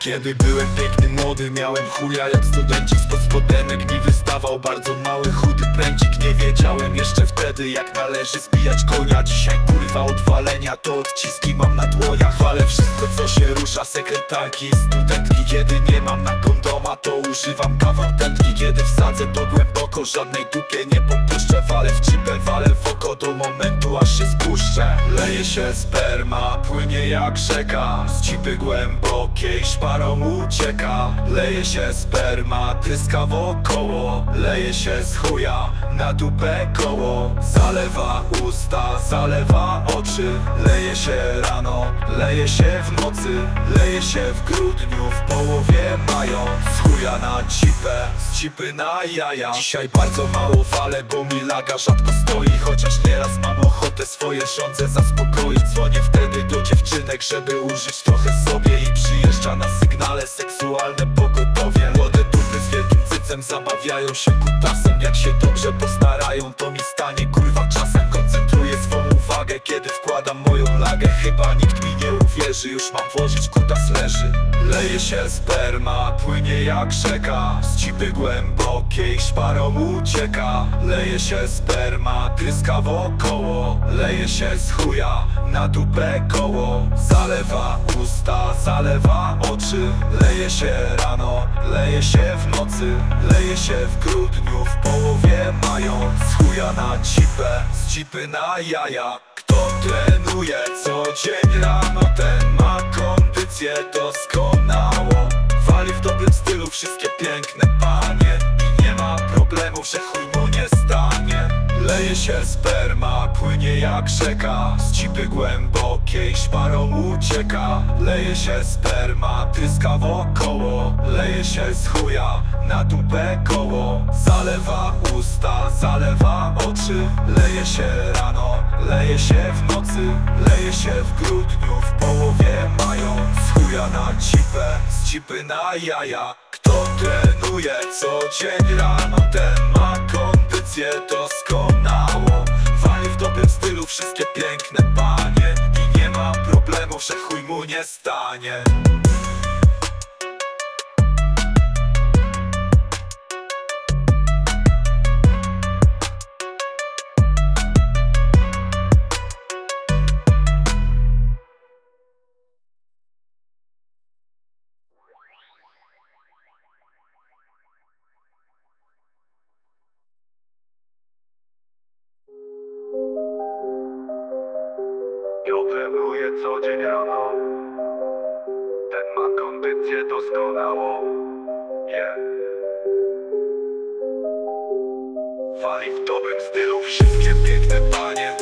Kiedy byłem piękny, młody, miałem chuja jak studencik Spod spodenek mi wystawał bardzo mały, chudy pręcik Nie wiedziałem jeszcze wtedy jak należy zbijać konia. Dzisiaj kurwa odwalenia to odciski mam dłoniach Ale wszystko co się rusza, sekretarki i studentki. Kiedy nie mam na kondoma to używam kawał tętki. Kiedy wsadzę to głęboko, żadnej dupie nie popuszczę. Walę w cipę, walę w oko do momentu aż się spuszczę. Leje się sperma, płynie jak rzeka. Z cipy głębokiej szparą ucieka. Leje się sperma, tryska wokoło. Leje się z chuja, na dupę koło. Zalewa usta, zalewa oczy. Leje się rano, leje się w nocy Leje się w grudniu, w połowie mają Z chuja na cipę, z cipy na jaja. Dzisiaj bardzo mało fale, bo mi laga rzadko stoi. Chociaż nieraz mam ochotę swoje żądze zaspokoić. Dzwonię wtedy do dziewczynek, żeby użyć trochę sobie. I przyjeżdża na sygnale seksualne pogotowie. Młode dupy z wielkim cycem zabawiają się kutasem. Jak się dobrze postarają, to mi stanie kurwa czasem. Koncentruję swą uwagę, kiedy wkładam moją lagę. Chyba nikt uwierzy, już mam włożyć kutas leży. Leje się sperma, płynie jak rzeka. Z cipy głębokiej szparą ucieka. Leje się sperma, tryska wokoło. Leje się z chuja, na dupę koło. Zalewa usta, zalewa oczy. Leje się rano, leje się w nocy. Leje się w grudniu, w połowie mają Z chuja na cipę, z cipy na jaja. Kto trenuje co dzień rano, kondycję doskonałą Wali w dobrym stylu wszystkie piękne panie. I nie ma problemu, że chuj Leje się sperma, płynie jak rzeka. Z cipy głębokiej szparą ucieka. Leje się sperma, tryska wokoło. Leje się z chuja, na dupę koło. Zalewa usta, zalewa oczy. Leje się rano, leje się w nocy. Leje się w grudniu, w połowie mają Z chuja na cipę, z cipy na jaja. Kto trenuje co dzień rano, ten ma kondycję doskonałą Wali w dobrym stylu wszystkie piękne panie. I nie ma problemu, że chuj mu nie stanie Trenuję co dzień rano. Ten ma kondycję doskonałą. Yeah Wali w dobrym stylu wszystkie piękne panie